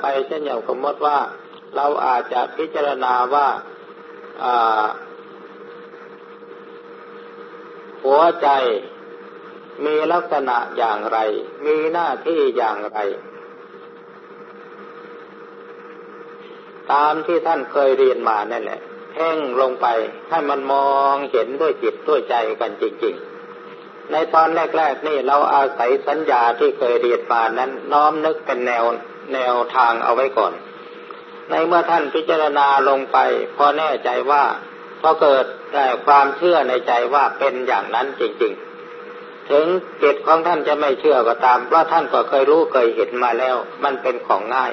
ไปเช่นอย่างสมมติว่าเราอาจจะพิจารณาว่าหัวใจมีลักษณะอย่างไร มีหน้าที่อย่างไร ตามที่ท่านเคยเรียนมานั่นแหละเพ่งลงไปให้มันมองเห็นด้วยจิตด้วยใจกันจริง ๆ ในตอนแรก ๆ นี่เราอาศัยสัญญาที่เคยเรียนมานั้น น้อมนึกเป็นแนวแนวทางเอาไว้ก่อน ในเมื่อท่านพิจารณาลงไป พอแน่ใจว่าพอเกิดความเชื่อในใจว่าเป็นอย่างนั้นจริง ๆ ถึงจิตของท่านจะไม่เชื่อก็ตามเพราะท่านก็เคยรู้เคยเห็นมาแล้ว มันเป็นของง่าย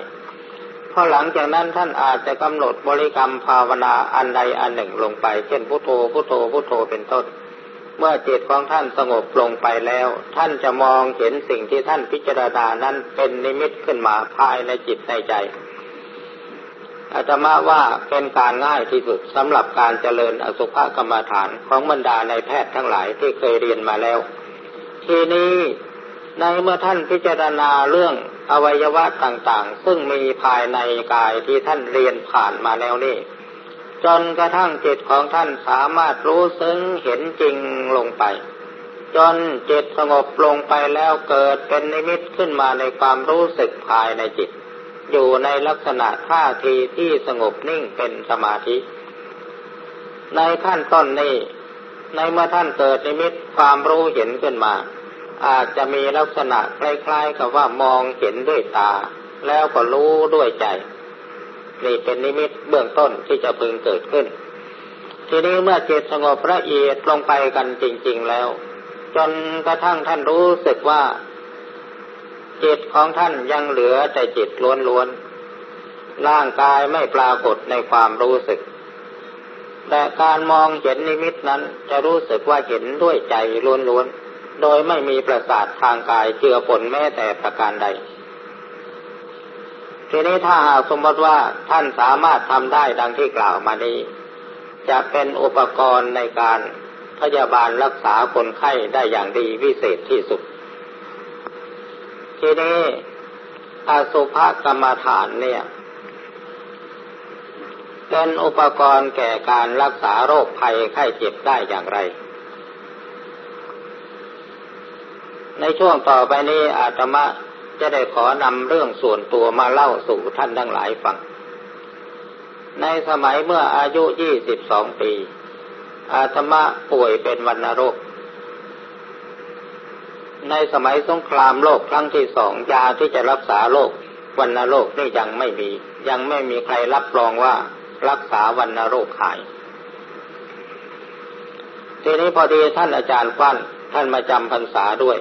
พอหลังจากนั้นท่านอาจจะกำหนดบริกรรมภาวนาอันใดอันหนึ่งลงไป เช่นพุโทโธพุโทโธพุโทโธเป็นต้น เมื่อจิตของท่านสงบลงไปแล้ว ท่านจะมองเห็นสิ่งที่ท่านพิจารณานั้นเป็นนิมิตขึ้นมาภายในจิตในใจอาตมาว่าเป็นการง่ายที่สุดสำหรับการเจริญอสุภกรรมฐานของบรรดาในแพทย์ทั้งหลายที่เคยเรียนมาแล้ว ทีนี้ในเมื่อท่านพิจารณาเรื่องอวัยวะต่างๆ ซึ่งมีภายในกายที่ท่านเรียนผ่านมาแล้วนี่ จนกระทั่งจิตของท่านสามารถรู้ซึ้งเห็นจริงลงไป จนจิตสงบลงไปแล้วเกิดเป็นนิมิตขึ้นมาในความรู้สึกภายในจิต อยู่ในลักษณะท่าทีที่สงบนิ่งเป็นสมาธิ ในขั้นต้นนี้ ในเมื่อท่านเกิดนิมิตความรู้เห็นขึ้นมา อาจจะมีลักษณะคล้ายๆกับว่ามองเห็นด้วยตา แล้วก็รู้ด้วยใจ นี่เป็นนิมิตเบื้องต้นที่จะพึงเกิดขึ้น ทีนี้เมื่อจิตสงบละเอียดลงไปกันจริง ๆแล้ว จนกระทั่งท่านรู้สึกว่า จิตของท่านยังเหลือแต่จิตล้วนๆร่างกายไม่ปรากฏในความรู้สึก แต่การมองเห็นนิมิตนั้นจะรู้สึกว่าเห็นด้วยใจล้วนๆโดยไม่มีประสาททางกายเจือปนแม้แต่ประการใด ทีนี้ถ้าหากสมมติว่าท่านสามารถทำได้ดังที่กล่าวมานี้ จะเป็นอุปกรณ์ในการพยาบาลรักษาคนไข้ได้อย่างดีวิเศษที่สุด ทีนี้อสุภกรรมฐานเนี่ย เป็นอุปกรณ์แก่การรักษาโรคภัยไข้เจ็บได้อย่างไร ในช่วงต่อไปนี้อาตมา จะได้ขอนำเรื่องส่วนตัวมาเล่าสู่ท่านทั้งหลายฟัง ในสมัยเมื่ออายุยี่สิบสองปี อาตมาป่วยเป็นวัณโรค ในสมัยสงครามโลกครั้งที่สองยาที่จะรักษาโรควันโรคนี่ยังไม่มี ยังไม่มีใครรับรองว่ารักษาวันโรคหาย ทีนี้พอดีท่านอาจารย์ฟันท่านมาจำพรรษาด้วย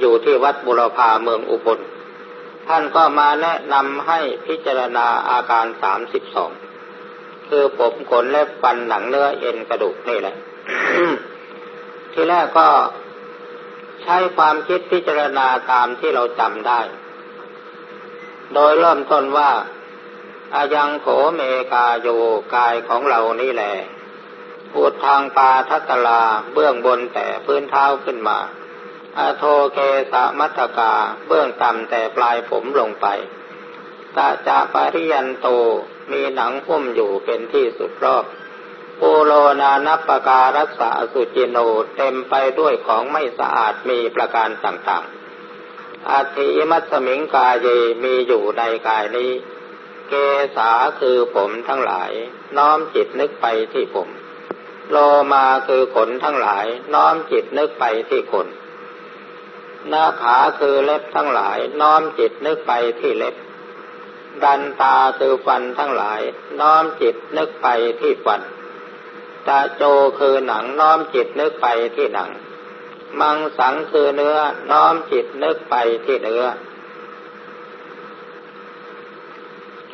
อยู่ที่วัดบุรพาเมืองอุบล ท่านก็มาแนะนำให้พิจารณาอาการสามสิบสองคือผมขนและฟันหนังเนื้อเอ็นกระดูกนี่แหละ ที่แรกก็ใช้ความคิดพิจารณาตามที่เราจำได้ โดยเริ่มต้นว่าอายังโขเมกาโยกายของเรานี่แหละพูดทางปาทัตลาเบื้องบนแต่พื้นเท้าขึ้นมา อโทเกสะมัตกาเบื้องต่ำแต่ปลายผมลงไปตาจะปริยันโตมีหนังพุ่มอยู่เป็นที่สุดรอบปูโลนานัปการักษาสุจิโนเต็มไปด้วยของไม่สะอาดมีประการต่างๆอาทิมัสมิงกายเยมีอยู่ในกายนี้ เกษาคือผมทั้งหลาย น้อมจิตนึกไปที่ผม โลมาคือขนทั้งหลาย น้อมจิตนึกไปที่ขน หน้าขาคือเล็บทั้งหลาย น้อมจิตนึกไปที่เล็บ ดันตาคือฟันทั้งหลาย น้อมจิตนึกไปที่ฟันตาโจคือหนังน้อมจิตนึกไปที่หนัง มังสังคือเนื้อน้อมจิตนึกไปที่เนื้อ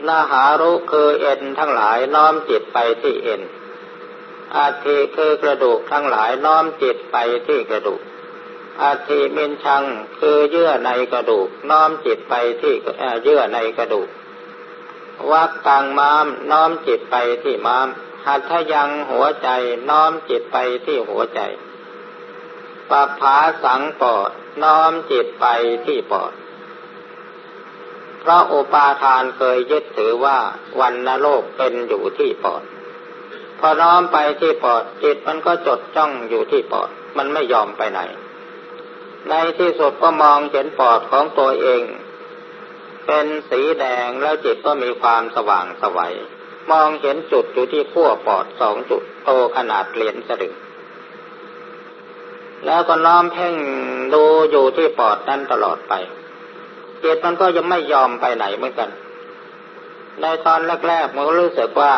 นาหารุคือเอ็นทั้งหลายน้อมจิตไปที่เอ็นอาทิคือกระดูกทั้งหลายน้อมจิตไปที่กระดูก อาทิมินชังคือเยื่อในกระดูก น้อมจิตไปที่เยื่อในกระดูกวักตังม้าม น้อมจิตไปที่ม้าม หัตถยังหัวใจ น้อมจิตไปที่หัวใจปภาสังปอด น้อมจิตไปที่ปอดเพราะอุปาทานเคยยึดถือว่าวันนโลกเป็นอยู่ที่ปอด พอน้อมไปที่ปอดจิตมันก็จดจ้องอยู่ที่ปอด มันไม่ยอมไปไหน ในที่สุดก็มองเห็นปอดของตัวเอง เป็นสีแดงแล้วจิตก็มีความสว่างสวัย มองเห็นจุดอยู่ที่ขั้วปอดสองจุดโตขนาดเหรียญสลึงแล้วก็น้อมเพ่งดูอยู่ที่ปอดนั้นตลอดไปจิตมันก็ยังไม่ยอมไปไหนเหมือนกัน ในตอนแรกๆมันก็รู้สึกว่า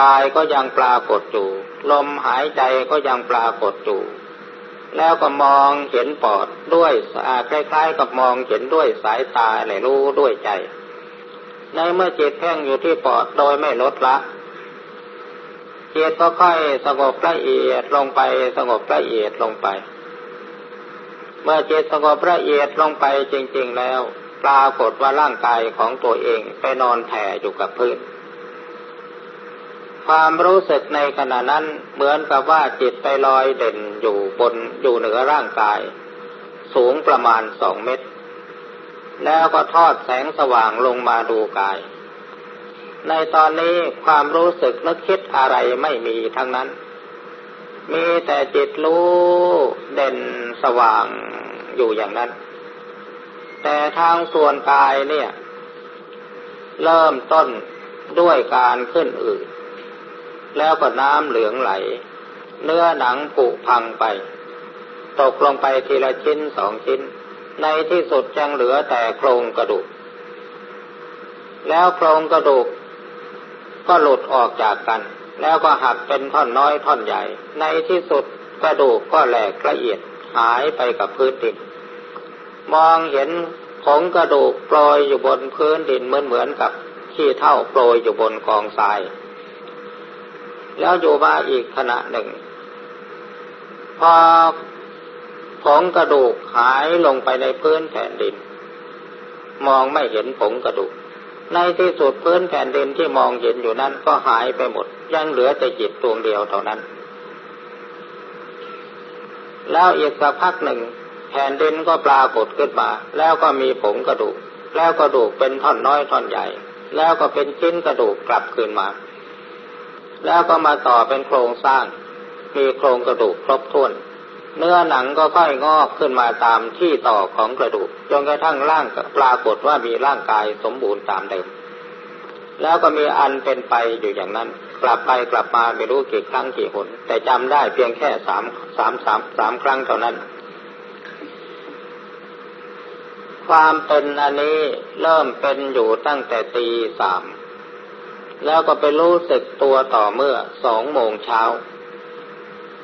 กายก็ยังปรากฏอยู่ ลมหายใจก็ยังปรากฏอยู่ แล้วก็มองเห็นปอดด้วยคล้ายๆกับมองเห็นด้วยสายตาหรือรู้ด้วยใจ ในเมื่อจิตแพ่งอยู่ที่ปอดโดยไม่ลดละจิตก็ค่อยสงบละเอียดลงไปสงบละเอียดลงไป เมื่อจิตสงบละเอียดลงไปจริง ๆแล้ว ปรากฏว่าร่างกายของตัวเองไปนอนแผ่อยู่กับพื้น ความรู้สึกในขณะนั้นเหมือนกับว่าจิตไปลอยเด่นอยู่บนอยู่เหนือร่างกาย สูงประมาณสองเมตร แล้วก็ทอดแสงสว่างลงมาดูกาย ในตอนนี้ความรู้สึกนึกคิดอะไรไม่มีทั้งนั้น มีแต่จิตรู้เด่นสว่างอยู่อย่างนั้น แต่ทางส่วนกายเนี่ย เริ่มต้นด้วยการขึ้นอืด แล้วก็น้ำเหลืองไหล เนื้อหนังผุพังไป ตกลงไปทีละชิ้นสองชิ้น ในที่สุดยังเหลือแต่โครงกระดูก แล้วโครงกระดูก ก็หลุดออกจากกัน แล้วก็หักเป็นท่อนน้อยท่อนใหญ่ ในที่สุดกระดูกก็แหลกละเอียดหายไปกับพื้นดิน มองเห็นผงกระดูกโปรยอยู่บนพื้นดินเหมือนเหมือนกับขี้เท่าโปรยอยู่บนกองทราย แล้วอยู่มาอีกขณะหนึ่ง พอผงกระดูกหายลงไปในพื้นแผ่นดิน มองไม่เห็นผงกระดูก ในที่สุดพื้นแผ่นดินที่มองเห็นอยู่นั้นก็หายไปหมด ยังเหลือแต่จิตดวงเดียวเท่านั้น แล้วอีกสักพักหนึ่ง แผ่นดินก็ปรากฏขึ้นมา แล้วก็มีผงกระดูก แล้วกระดูกเป็นท่อนน้อยท่อนใหญ่ แล้วก็เป็นชิ้นกระดูกกลับคืนมา แล้วก็มาต่อเป็นโครงสร้าง มีโครงกระดูกครบถ้วน เนื้อหนังก็ค่อยงอกขึ้นมาตามที่ต่อของกระดูกจนกระทั่งร่างปรากฏว่ามีร่างกายสมบูรณ์ตามเดิม แล้วก็มีอันเป็นไปอยู่อย่างนั้น กลับไปกลับมาไม่รู้กี่ครั้งกี่หน แต่จำได้เพียงแค่สามสามสามสามครั้งเท่านั้นความเป็นอันนี้เริ่มเป็นอยู่ตั้งแต่ตีสาม แล้วก็ไปรู้สึกตัวต่อเมื่อสองโมงเช้า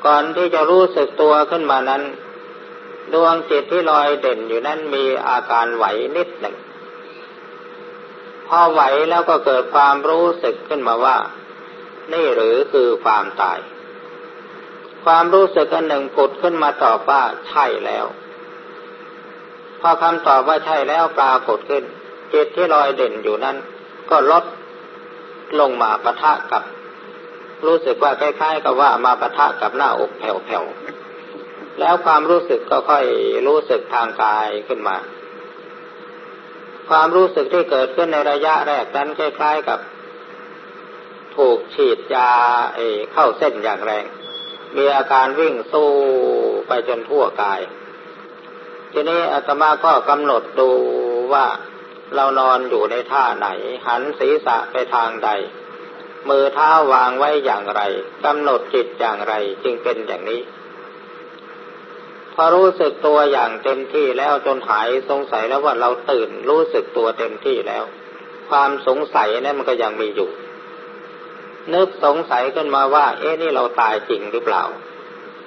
ก่อนที่จะรู้สึกตัวขึ้นมานั้น ดวงจิตที่ลอยเด่นอยู่นั้นมีอาการไหวนิดหนึ่ง พอไหวแล้วก็เกิดความรู้สึกขึ้นมาว่า นี่หรือคือความตาย ความรู้สึกอันหนึ่งปุดขึ้นมาตอบว่าใช่แล้ว พอคำตอบว่าใช่แล้วปรากฏขึ้นจิตที่ลอยเด่นอยู่นั้น ก็ลด ลงมาปะทะกับ รู้สึกว่าคล้ายๆ กับว่ามาปะทะกับหน้าอกแผ่วๆแล้วความรู้สึกก็ค่อยรู้สึกทางกายขึ้นมา ความรู้สึกที่เกิดขึ้นในระยะแรกนั้นคล้ายๆกับ ถูกฉีดยาเอเข้าเส้นอย่างแรง มีอาการวิ่งสู้ไปจนทั่วกาย ทีนี้อาตมาก็กำหนดดูว่า เรานอนอยู่ในท่าไหน หันศีรษะไปทางใด มือเท้าวางไว้อย่างไรกำหนดจิตอย่างไรจึงเป็นอย่างนี้ พอรู้สึกตัวอย่างเต็มที่แล้วจนหายสงสัยแล้วว่าเราตื่นรู้สึกตัวเต็มที่แล้ว ความสงสัยนั้นมันก็ยังมีอยู่ นึกสงสัยขึ้นมาว่า เอ๊ะนี่เราตายจริงหรือเปล่า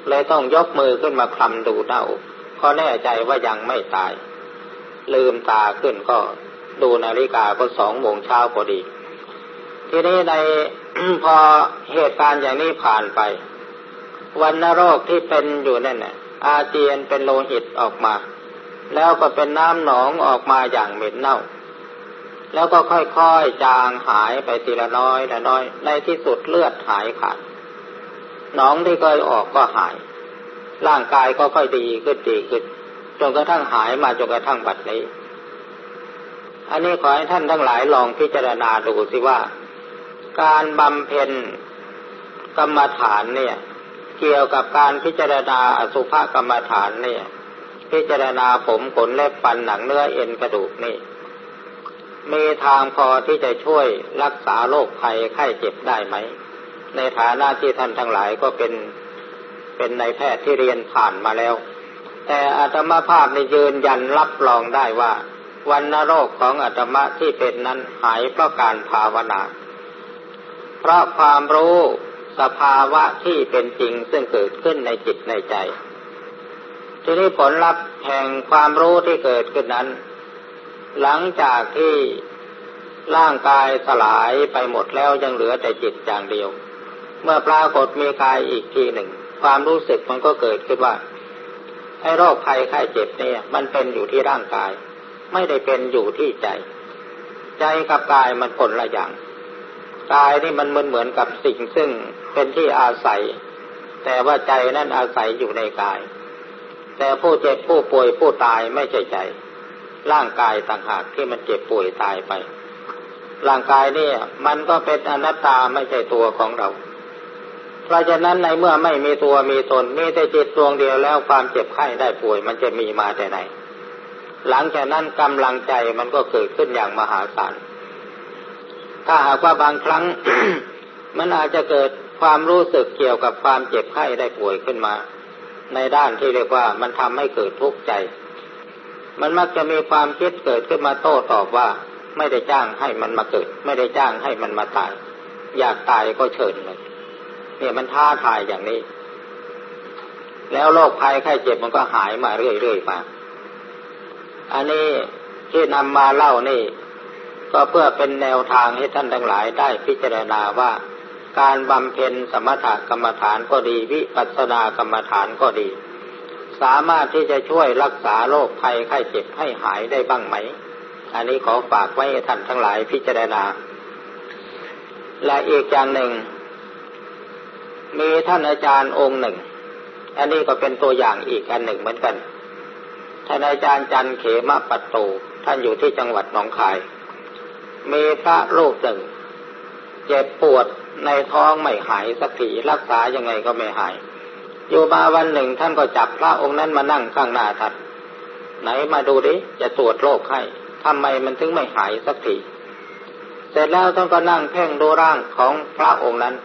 เลยต้องยกมือขึ้นมาคลำดูเน่าพอแน่ใจว่ายังไม่ตาย ลืมตาขึ้นก็ ดูนาฬิกาก็สองโมงเช้าพอดี ทีนี้ในพอเหตุการณ์อย่างนี้ผ่านไป วันนรคที่เป็นอยู่นั่นน่ะอาเจียนเป็นโลหิตออกมา แล้วก็เป็นน้ำหนองออกมาอย่างเหม็นเน่า แล้วก็ค่อยๆจางหายไปทีละน้อยละน้อย ในที่สุดเลือดหายขาดหนองที่เคยออกก็หาย ร่างกายก็ค่อยดีขึ้นดีขึ้นจนกระทั่งหายมาจนกระทั่งบัดนี้ อันนี้ขอให้ท่านทั้งหลายลองพิจารณาดูสิว่า การบำเพ็ญกรรมฐานเนี่ย เกี่ยวกับการพิจารณาอสุภกรรมฐานเนี่ย พิจารณาผมขนเล็บฟันหนังเนื้อเอ็นกระดูกนี่มีทางพอที่จะช่วยรักษาโรคภัยไข้เจ็บได้ไหม ในฐานะที่ท่านทั้งหลายก็เป็นเป็นในแพทย์ที่เรียนผ่านมาแล้ว แต่อาตมาภาพในยืนยันรับรองได้ว่า วันนโรคของอาตมาที่เป็นนั้นหายเพราะการภาวนา เพราะความรู้สภาวะที่เป็นจริงซึ่งเกิดขึ้นในจิตในใจ ทีนี้ผลลัพธ์แห่งความรู้ที่เกิดขึ้นนั้น หลังจากที่ร่างกายสลายไปหมดแล้วยังเหลือแต่จิตอย่างเดียว เมื่อปรากฏมีกายอีกทีหนึ่ง ความรู้สึกมันก็เกิดขึ้นว่าไอ้โรคภัยไข้เจ็บเนี่ย มันเป็นอยู่ที่ร่างกาย ไม่ได้เป็นอยู่ที่ใจ ใจกับกายมันคนละอย่างกายนี่มันเหมือนเหมือนกับสิ่งซึ่งเป็นที่อาศัย แต่ว่าใจนั่นอาศัยอยู่ในกาย แต่ผู้เจ็บผู้ป่วยผู้ตายไม่ใช่ใจ ร่างกายต่างหากที่มันเจ็บป่วยตายไป ร่างกายเนี่ยมันก็เป็นอนัตตาไม่ใช่ตัวของเรา เพราะฉะนั้นในเมื่อไม่มีตัวมีตนมีแต่จิตดวงเดียวแล้วความเจ็บไข้ได้ป่วยมันจะมีมาแต่ไหน หลังจากนั้นกำลังใจมันก็เกิดขึ้นอย่างมหาศาล ถ้าหากว่าบางครั้ง มันอาจจะเกิดความรู้สึกเกี่ยวกับความเจ็บไข้ได้ป่วยขึ้นมา ในด้านที่เรียกว่ามันทำให้เกิดทุกข์ใจ มันมักจะมีความคิดเกิดขึ้นมาโต้ตอบว่า ไม่ได้จ้างให้มันมาเกิด ไม่ได้จ้างให้มันมาตาย อยากตายก็เชิญเลยเนี่ยมันท้าทายอย่างนี้ แล้วโรคภัยไข้เจ็บมันก็หายมาเรื่อยๆมา อันนี้ที่นำมาเล่านี่ ก็เพื่อเป็นแนวทางให้ท่านทั้งหลายได้พิจารณาว่า การบำเพ็ญสมถกรรมฐานก็ดี วิปัสสนากรรมฐานก็ดี สามารถที่จะช่วยรักษาโรคภัยไข้เจ็บให้หายได้บ้างไหม อันนี้ขอฝากไว้ให้ท่านทั้งหลายพิจารณา และอีกอย่างหนึ่ง มีท่านอาจารย์องค์หนึ่ง อันนี้ก็เป็นตัวอย่างอีกอันหนึ่งเหมือนกัน ท่านอาจารย์จันเขมปัตโต ท่านอยู่ที่จังหวัดหนองคาย มีพระรูปหนึ่งเจ็บปวดในท้องไม่หายสักทีรักษายังไงก็ไม่หาย อยู่มาวันหนึ่งท่านก็จับพระองค์นั้นมานั่งข้างหน้าท่านไหนมาดูดิจะตรวจโรคให้ทำไมมันถึงไม่หายสักทีเสร็จแล้วท่านก็นั่งเพ่งดูร่างของพระองค์นั้น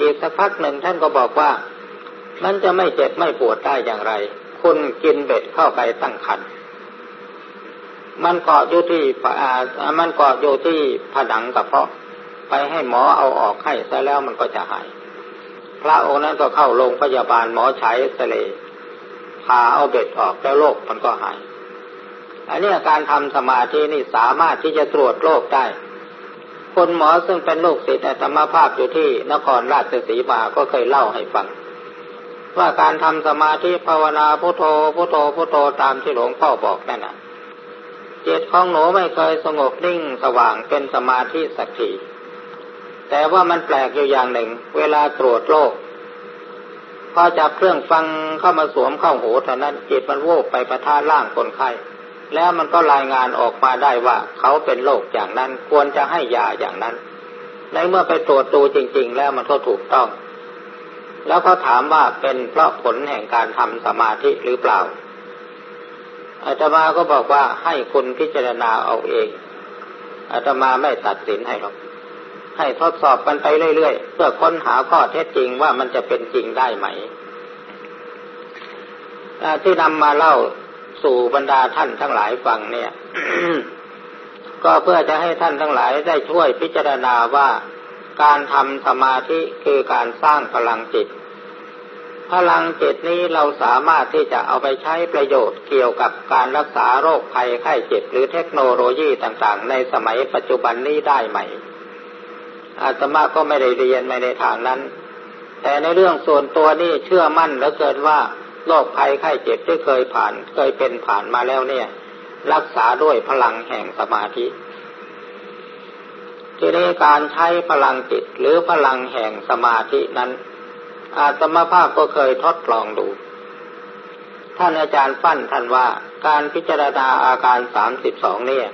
อีกสักพักหนึ่งท่านก็บอกว่า มันจะไม่เจ็บไม่ปวดได้อย่างไร คุณกินเบ็ดเข้าไปตั้งคันมันเกาะอยู่ที่มันเกาะอยู่ที่ผนังกระเพาะ ไปให้หมอเอาออกให้ซะแล้วมันก็จะหาย พระองค์นั้นก็เข้าโรงพยาบาลหมอใช้สเลพาเอาเบ็ดออกแล้วโรคมันก็หาย อันนี้การทำสมาธินี่สามารถที่จะตรวจโรคได้ คนหมอซึ่งเป็นลูกศิษย์ธรรมภาพอยู่ที่นครราชสีมาก็เคยเล่าให้ฟัง ว่าการทำสมาธิภาวนาพุโทโธพุโทโธพุโทโธตามที่หลวงพ่อบอกนั่นนะจิตของหนูไม่เคยสงบนิ่งสว่างเป็นสมาธิสักทีแต่ว่ามันแปลกอยู่อย่างหนึ่ง เวลาตรวจโรคพอจับเครื่องฟังเข้ามาสวมเข้าหูเท่านั้นจิตมันโวบไปประท่าล่างคนไข้แล้วมันก็รายงานออกมาได้ว่าเขาเป็นโรคอย่างนั้นควรจะให้ยาอย่างนั้น ในเมื่อไปตรวจดูจริง ๆ แล้วมันก็ถูกต้อง แล้วเขาถามว่าเป็นเพราะผลแห่งการทำสมาธิหรือเปล่าอาตมาก็บอกว่าให้คุณพิจารณาเอาเองอาตมาไม่ตัดสินให้หรอก ให้ทดสอบกันไปเรื่อยๆ เพื่อค้นหาข้อเท็จจริงว่ามันจะเป็นจริงได้ไหม ที่นำมาเล่าสู่บรรดาท่านทั้งหลายฟังเนี่ย ก็เพื่อจะให้ท่านทั้งหลายได้ช่วยพิจารณาว่า การทำสมาธิคือการสร้างพลังจิต พลังจิตนี้เราสามารถที่จะเอาไปใช้ประโยชน์เกี่ยวกับการรักษาโรคภัยไข้เจ็บหรือเทคโนโลยีต่างๆ ในสมัยปัจจุบันนี้ได้ไหม อาตมาก็ไม่ได้เรียนไม่ในทางนั้น แต่ในเรื่องส่วนตัวนี่เชื่อมั่นเหลือเกินว่าโรคภัยไข้เจ็บที่เคยผ่านเคยเป็นผ่านมาแล้วเนี่ย รักษาด้วยพลังแห่งสมาธิ ทีนี้การใช้พลังจิตหรือพลังแห่งสมาธินั้น อาตมาภาพก็เคยทดลองดู ท่านอาจารย์ฟั่นท่านว่าการพิจารณาอาการสามสิบสองเนี่ย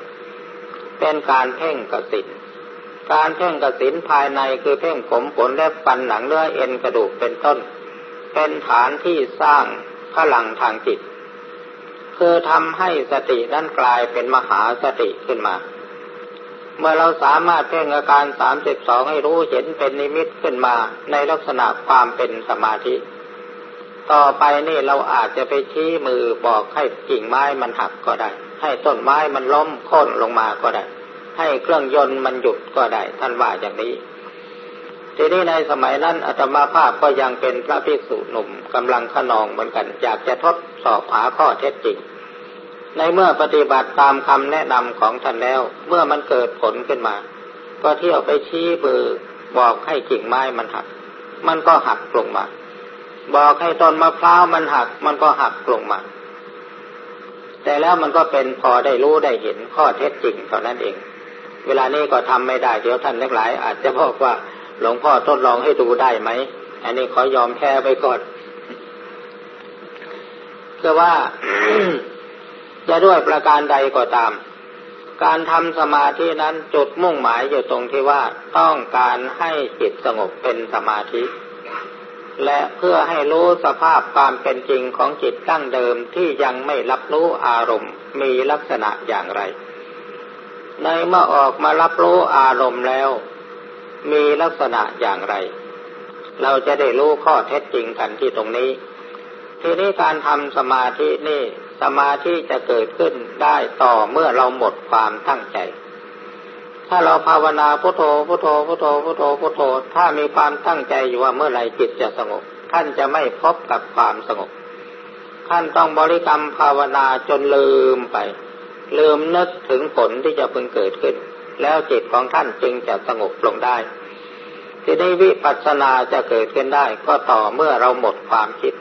เป็นการเพ่งกสินการเพ่งกสินภายในคือเพ่งผมขนและฟันหนังเนื้อเอ็นกระดูกเป็นต้น เป็นฐานที่สร้างพลังทางจิต คือทำให้สตินั้นกลายเป็นมหาสติขึ้นมา เมื่อเราสามารถเพ่งอาการสามสิบสองให้รู้เห็นเป็นนิมิตขึ้นมาในลักษณะความเป็นสมาธิ ต่อไปนี่เราอาจจะไปชี้มือบอกให้กิ่งไม้มันหักก็ได้ ให้ต้นไม้มันล้มโค่นลงมาก็ได้ ให้เครื่องยนต์มันหยุดก็ได้ ท่านว่าอย่างนี้ ทีนี้ในสมัยนั้นอาตมาภาพก็ยังเป็นพระภิกษุหนุ่มกำลังขนองเหมือนกัน อยากจะทดสอบหาข้อเท็จจริง ในเมื่อปฏิบัติตามคำแนะนำของท่านแล้ว เมื่อมันเกิดผลขึ้นมา ก็เที่ยวไปชี้มือบอกให้กิ่งไม้มันหัก มันก็หักลงมา บอกให้ต้นมะพร้าวมันหัก มันก็หักลงมา แต่แล้วมันก็เป็นพอได้รู้ได้เห็นข้อเท็จจริงเท่านั้นเอง เวลานี้ก็ทำไม่ได้เดี๋ยวท่านทั้งหลาย อาจจะบอกว่าหลวงพ่อทดลองให้ดูได้ไหม อันนี้ขอยอมแพ้ไปก่อนคือว่า จะด้วยประการใดก็ตาม การทำสมาธินั้นจุดมุ่งหมายอยู่ตรงที่ว่าต้องการให้จิตสงบเป็นสมาธิ และเพื่อให้รู้สภาพความเป็นจริงของจิตตั้งเดิมที่ยังไม่รับรู้อารมณ์มีลักษณะอย่างไร ในเมื่อออกมารับรู้อารมณ์แล้ว มีลักษณะอย่างไร เราจะได้รู้ข้อเท็จจริงกันที่ตรงนี้ทีนี้การทำสมาธินี่ สมาธิจะเกิดขึ้นได้ต่อเมื่อเราหมดความตั้งใจ ถ้าเราภาวนาพุโทโธพุโทโธพุโทโธพุโทโธพุโทโธ ถ้ามีความตั้งใจอยู่ว่าเมื่อไรจิตจะสงบ ท่านจะไม่พบกับความสงบ ท่านต้องบริกรรมภาวนาจนลืมไป ลืมนึกถึงผลที่จะพึงเกิดขึ้น แล้วจิตของท่านจึงจะสงบลงได้ที่ได้วิปัสสนาจะเกิดขึ้นได้ ก็ต่อเมื่อเราหมดความคิด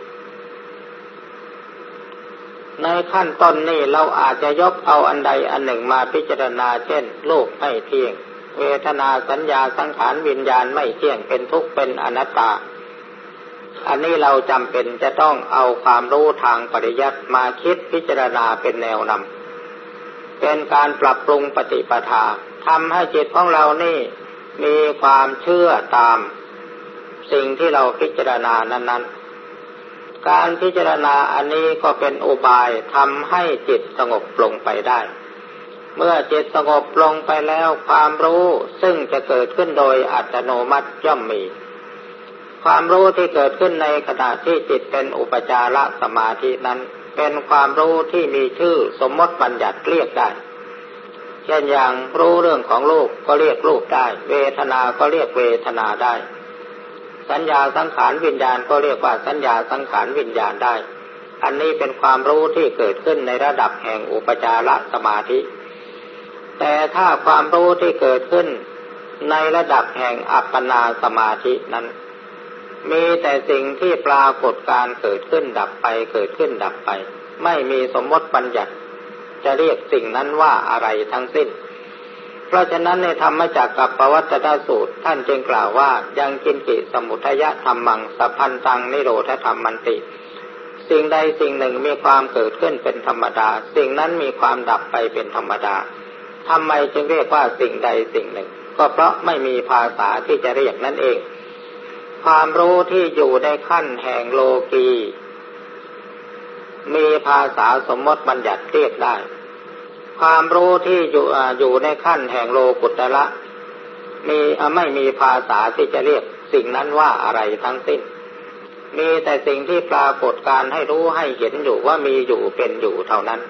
ในขั้นต้นนี้เราอาจจะยกเอาอันใดอันหนึ่งมาพิจารณาเช่นโลกไม่เที่ยง เวทนาสัญญาสังขารวิญญาณไม่เที่ยงเป็นทุกข์เป็นอนัตตา อันนี้เราจำเป็นจะต้องเอาความรู้ทางปริยัติมาคิดพิจารณาเป็นแนวนำเป็นการปรับปรุงปฏิปทาทำให้จิตของเรานี่มีความเชื่อตาม สิ่งที่เราพิจารณานั้นๆ การพิจารณาอันนี้ก็เป็นอุบายทำให้จิตสงบลงไปได้ เมื่อจิตสงบลงไปแล้วความรู้ซึ่งจะเกิดขึ้นโดยอัตโนมัติย่อมมี ความรู้ที่เกิดขึ้นในขณะที่จิตเป็นอุปจารสมาธินั้น เป็นความรู้ที่มีชื่อสมมติบัญญัติเรียกได้เช่นอย่างรู้เรื่องของรูปก็เรียกรูปได้ เวทนา ก็เรียกเวทนาได้ สัญญาสังขารวิญญาณก็เรียกว่าสัญญาสังขารวิญญาณได้ อันนี้เป็นความรู้ที่เกิดขึ้นในระดับแห่งอุปจารสมาธิ แต่ถ้าความรู้ที่เกิดขึ้นในระดับแห่งอัปปนาสมาธินั้น มีแต่สิ่งที่ปรากฏการเกิดขึ้นดับไปเกิดขึ้นดับไป ไม่มีสมมติปัญญัติจะเรียกสิ่งนั้นว่าอะไรทั้งสิ้น เพราะฉะนั้นในธรรมจักกับปวัตตสูตร ท่านจึงกล่าวว่ายังกินกิสมุทยะธรรมังสัพพันตังนิโรธธรรมมันติ สิ่งใดสิ่งหนึ่งมีความเกิดขึ้นเป็นธรรมดา สิ่งนั้นมีความดับไปเป็นธรรมดาทำไมจึงเรียกว่าสิ่งใดสิ่งหนึ่ง ก็เพราะไม่มีภาษาที่จะเรียกนั่นเอง ความรู้ที่อยู่ในขั้นแห่งโลกีมีภาษาสมมติบัญญัติเรียกได้ ความรู้ที่อยู่อยู่ในขั้นแห่งโลกุตระมีไม่มีภาษาที่จะเรียกสิ่งนั้นว่าอะไรทั้งสิ้น มีแต่สิ่งที่ปรากฏการให้รู้ให้เห็นอยู่ว่ามีอยู่เป็นอยู่เท่านั้น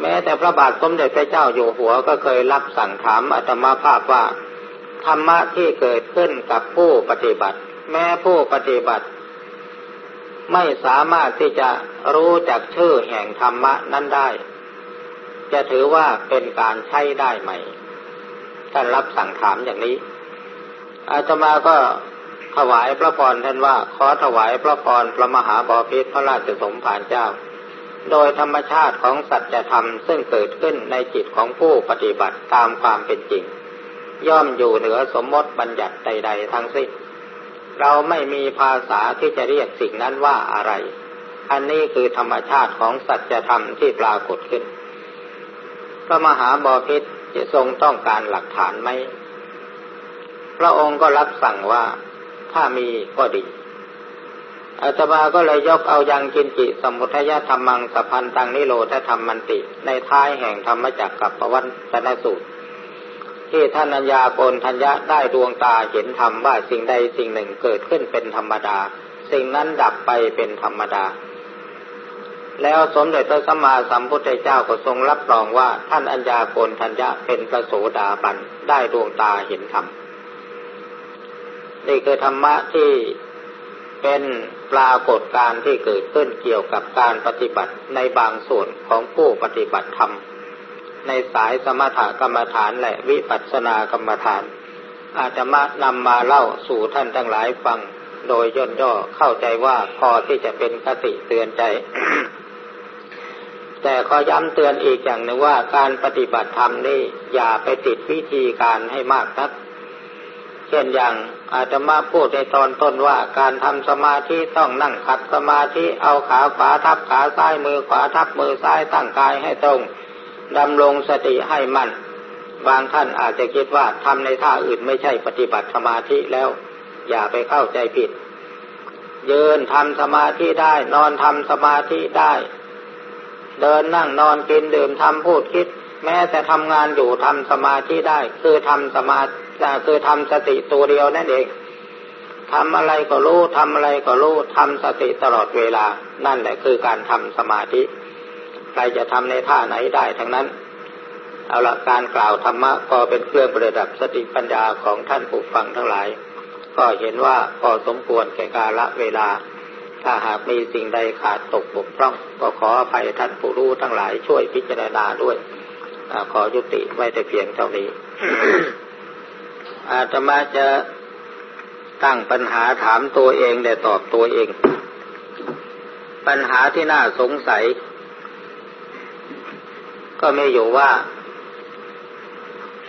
แม้แต่พระบาทสมเด็จพระเจ้าอยู่หัวก็เคยรับสั่งถามอาตมาภาพว่า ธรรมะที่เกิดขึ้นกับผู้ปฏิบัติ แม้ผู้ปฏิบัติ ไม่สามารถที่จะรู้จักชื่อแห่งธรรมะนั้นได้ จะถือว่าเป็นการใช้ได้ไหมท่านรับสั่งถามอย่างนี้ อาตมาก็ถวายพระพรท่านว่า ขอถวายพระพรพระมหาบอพิษพระราชสมภารเจ้า โดยธรรมชาติของสัจธรรมซึ่งเกิดขึ้นในจิตของผู้ปฏิบัติตามความเป็นจริง ย่อมอยู่เหนือสมมติบัญญัติใด ๆ ทั้งสิ้น เราไม่มีภาษาที่จะเรียกสิ่งนั้นว่าอะไร อันนี้คือธรรมชาติของสัจธรรมที่ปรากฏขึ้น พระมหาบอพิษจะทรงต้องการหลักฐานไหม พระองค์ก็รับสั่งว่าถ้ามีก็ดีอาตมาก็เลยยกเอายังกินจิสมุทยธรรมังสัพันตังนิโรธธรรมมันติ ในท้ายแห่งธรรมจักกับปวัตนสูตร ที่ท่านัญญาโกนทัญญะได้ดวงตาเห็นธรรมว่าสิ่งใดสิ่งหนึ่งเกิดขึ้นเป็นธรรมดา สิ่งนั้นดับไปเป็นธรรมดา แล้วสมเด็จพระสัมมาสัมพุทธเจ้าก็ทรงรับรองว่าท่านอัญญาโกนทัญญะเป็นพระโสดาบันได้ดวงตาเห็นธรรมนี่คือธรรมะที่เป็นปรากฏการที่เกิดขึ้นเกี่ยวกับการปฏิบัติในบางส่วนของผู้ปฏิบัติธรรม ในสายสมถกรรมฐานและวิปัสสนากรรมฐาน อาจจะมานำมาเล่าสู่ท่านทั้งหลายฟัง โดยย่นย่อเข้าใจว่าพอที่จะเป็นคติเตือนใจ แต่ขอย้ำเตือนอีกอย่างหนึ่งว่าการปฏิบัติธรรมนี่อย่าไปติดวิธีการให้มากนัก เช่นอย่างอาจจะมาพูดในตอนต้นว่าการทำสมาธิต้องนั่งขัดสมาธิเอาขาขวาทับขาซ้ายมือขวาทับมือซ้ายตั้งกายให้ตรงดำรงสติให้มั่นบางท่านอาจจะคิดว่าทำในท่าอื่นไม่ใช่ปฏิบัติสมาธิแล้ว อย่าไปเข้าใจผิดยืนทำสมาธิได้ นอนทำสมาธิได้ เดินนั่งนอนกินดื่มทำพูดคิด แม้แต่ทำงานอยู่ทำสมาธิได้ คือทำสมาคือทำสติตัวเดียวนั่นเองทำอะไรก็รู้ทำอะไรก็รู้ทำสติตลอดเวลา นั่นแหละคือการทำสมาธิ ใครจะทำในท่าไหนได้ทั้งนั้น เอาละการกล่าวธรรมะก็เป็นเครื่องประดับสติปัญญาของท่านผู้ฟังทั้งหลาย ก็เห็นว่าพอสมควรแก่กาละเวลา ถ้าหากมีสิ่งใดขาดตกบกพร่อง ก็ขออภัยท่านผู้รู้ทั้งหลายช่วยพิจารณาด้วยอขอยุติไว้แต่เพียงเท่านี้ อาตมาจะตั้งปัญหาถามตัวเองแต่ตอบตัวเอง ปัญหาที่น่าสงสัย ก็ไมีอยู่ว่า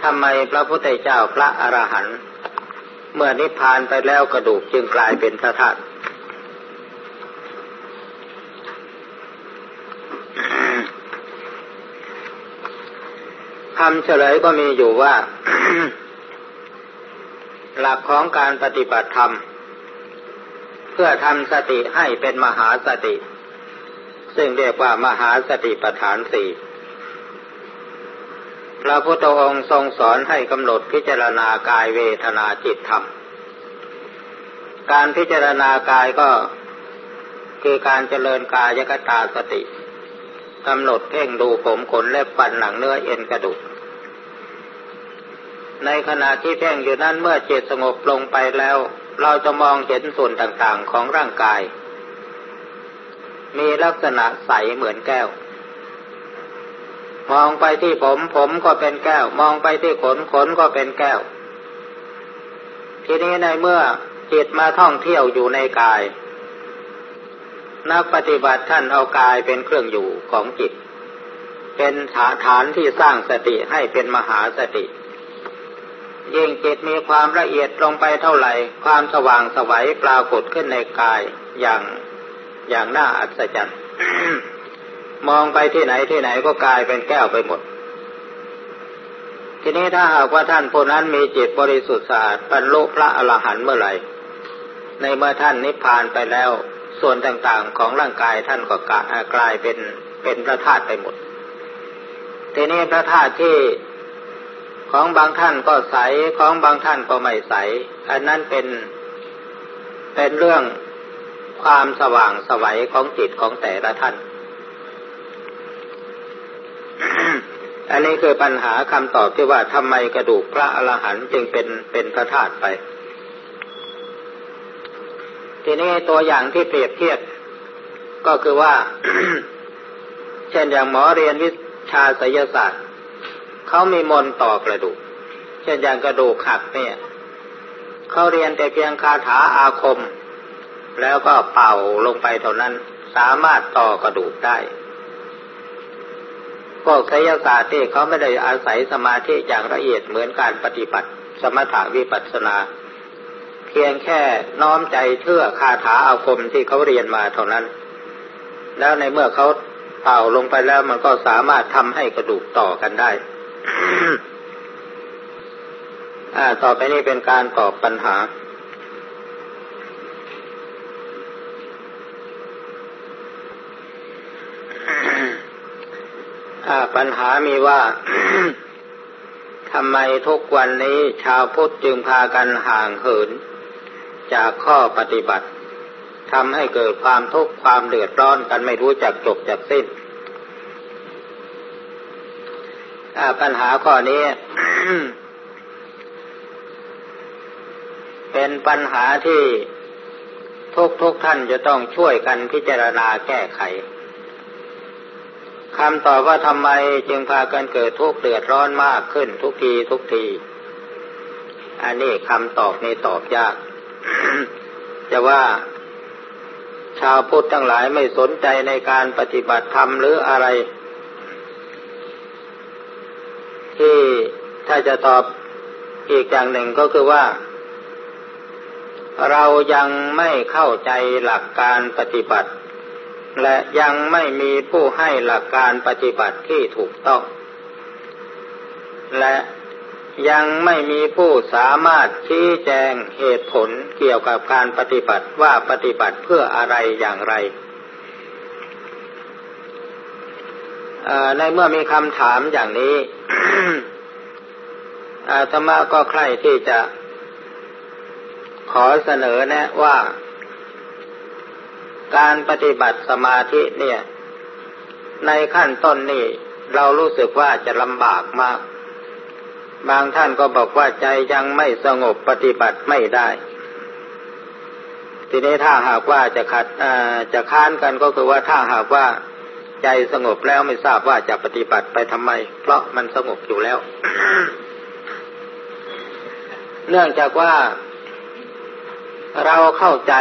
ทำไมพระพุทธเจ้าพระอรหันต์เมื่อนิพพานไปแล้วกระดูกจึงกลายเป็นพระธาตุ คำเฉลยก็มีอยู่ว่า หลักของการปฏิบัติธรรม เพื่อทำสติให้เป็นมหาสติ ซึ่งเรียกว่ามหาสติปัฏฐานสี่พระพุทธองค์ทรงสอนให้กำหนดพิจารณากายเวทนาจิตธรรม การพิจารณากายก็คือการเจริญกายกตาสติ กำหนดเพ่งดูผมขนเล็บฟันหนังเนื้อเอ็นกระดูก ในขณะที่เพ่งอยู่นั้นเมื่อจิตสงบลงไปแล้ว เราจะมองเห็นส่วนต่างๆของร่างกาย มีลักษณะใสเหมือนแก้ว มองไปที่ผมผมก็เป็นแก้ว มองไปที่ขนขนก็เป็นแก้ว ทีนี้ในเมื่อจิตมาท่องเที่ยวอยู่ในกาย นักปฏิบัติท่านเอากายเป็นเครื่องอยู่ของจิต เป็นฐานที่สร้างสติให้เป็นมหาสติ ยิ่งจิตมีความละเอียดลงไปเท่าไหร่ ความสว่างสวัยปรากฏขึ้นในกายอย่างอย่างน่าอัศจรรย์มองไปที่ไหนที่ไหนก็กลายเป็นแก้วไปหมด ทีนี้ถ้าหากว่าท่านผู้นั้นมีจิตบริสุทธิ์สะอาดบรรลุพระอรหันต์เมื่อไหร่ ในเมื่อท่านนิพพานไปแล้ว ส่วนต่างๆของร่างกายท่านก็กลายเป็นเป็นพระธาตุไปหมด ทีนี้พระธาตุที่ของบางท่านก็ใสของบางท่านก็ไม่ใส อันนั้นเป็นเป็นเรื่องความสว่างสวัยของจิตของแต่ละท่าน อันนี้คือปัญหาคำตอบที่ว่าทำไมกระดูกพระอรหันต์จึงเป็นเป็นพระธาตุไป ทีนี้ตัวอย่างที่เปรียบเทียบ ก็คือว่า เช่นอย่างหมอเรียนวิชาศิลศาสตร์เขามีมนต่อกระดูก เช่นอย่างกระดูกหักเนี่ยเขาเรียนแต่เพียงคาถาอาคม แล้วก็เป่าลงไปเท่านั้น สามารถต่อกระดูกได้พวกไสยศาสตร์ที่เขาไม่ได้อาศัยสมาธิอย่างละเอียดเหมือนการปฏิบัติ สมถาวิปัสสนา พียงแค่น้อมใจเชื่อคาถาอาคมที่เขาเรียนมาเท่านั้น แล้วในเมื่อเขาเป่าลงไปแล้วมันก็สามารถทำให้กระดูกต่อกันได้ต่อไปนี้เป็นการตอบปัญหา ปัญหามีว่าทำไมทุกวันนี้ชาวพุทธจึงพากันห่างเหิน จากข้อปฏิบัติทำให้เกิดความทุกข์ความเดือดร้อนกันไม่รู้จักจบจากสิ้นปัญหาข้อนี้ เป็นปัญหาที่ทุกทุกท่านจะต้องช่วยกันพิจารณาแก้ไขคำตอบว่าทำไมจึงพากันเกิดทุกข์เดือดร้อนมากขึ้นทุกทีทุกที อันนี้คำตอบนี้ตอบยาก จะว่าชาวพุทธทั้งหลายไม่สนใจในการปฏิบัติธรรมหรืออะไร ที่ถ้าจะตอบอีกอย่างหนึ่งก็คือว่า เรายังไม่เข้าใจหลักการปฏิบัติ และยังไม่มีผู้ให้หลักการปฏิบัติที่ถูกต้อง และ ยังไม่มีผู้สามารถชี้แจงเหตุผลเกี่ยวกับการปฏิบัติว่าปฏิบัติเพื่ออะไรอย่างไร ในเมื่อมีคำถามอย่างนี้อาตมาก็ใคร่ที่จะขอเสนอแนะว่า การปฏิบัติสมาธิเนี่ย ในขั้นต้นนี่เรารู้สึกว่าจะลำบากมาก บางท่านก็บอกว่าใจยังไม่สงบปฏิบัติไม่ได้ ทีนี้ถ้าหากว่าจะขัดจะค้านกันก็คือว่าถ้าหากว่าใจสงบแล้วไม่ทราบว่าจะปฏิบัติไปทำไม เพราะมันสงบอยู่แล้ว เนื่องจากว่าเราเข้าใจ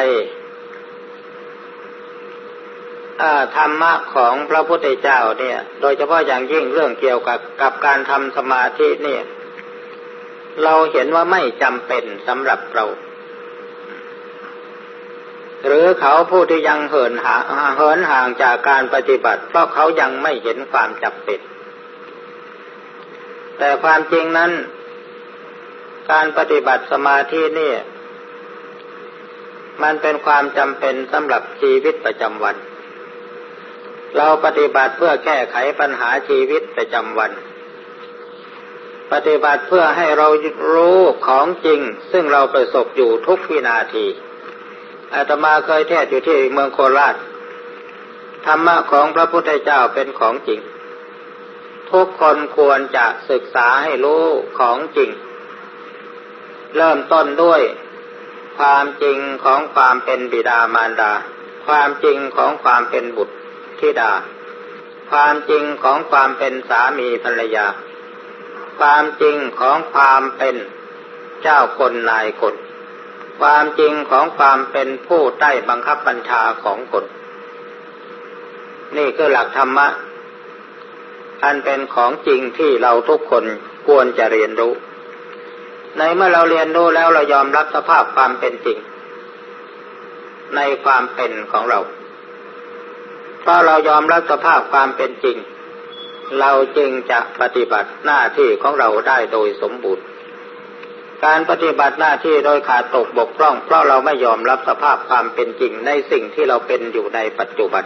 ธรรมะของพระพุทธเจ้าเนี่ย โดยเฉพาะอย่างยิ่งเรื่องเกี่ยวกับกับการทำสมาธิเนี่ย เราเห็นว่าไม่จำเป็นสำหรับเรา หรือเขาผู้ที่ยังเหินหาเหินห่างจากการปฏิบัติ เพราะเขายังไม่เห็นความจำเป็น แต่ความจริงนั้น การปฏิบัติสมาธินี่มันเป็นความจำเป็นสำหรับชีวิตประจำวัน เราปฏิบัติเพื่อแก้ไขปัญหาชีวิตประจำวัน ปฏิบัติเพื่อให้เรารู้ของจริง ซึ่งเราประสบอยู่ทุกวินาทีอาตมาเคยเทศอยู่ที่เมืองโคราช ธรรมะของพระพุทธเจ้าเป็นของจริง ทุกคนควรจะศึกษาให้รู้ของจริง เริ่มต้นด้วยความจริงของความเป็นบิดามารดา ความจริงของความเป็นบุตรธิดา ความจริงของความเป็นสามีภรรยา ความจริงของความเป็นเจ้าคนนายคนความจริงของความเป็นผู้ใต้บังคับบัญชาของคนนี่คือหลักธรรมะ อันเป็นของจริงที่เราทุกคนควรจะเรียนรู้ ในเมื่อเราเรียนรู้แล้วเรายอมรับสภาพความเป็นจริง ในความเป็นของเรา เพราะเรายอมรับสภาพความเป็นจริง เราจึงจะปฏิบัติหน้าที่ของเราได้โดยสมบูรณ์ การปฏิบัติหน้าที่โดยขาดตกบกพร่อง เพราะเราไม่ยอมรับสภาพความเป็นจริงในสิ่งที่เราเป็นอยู่ในปัจจุบัน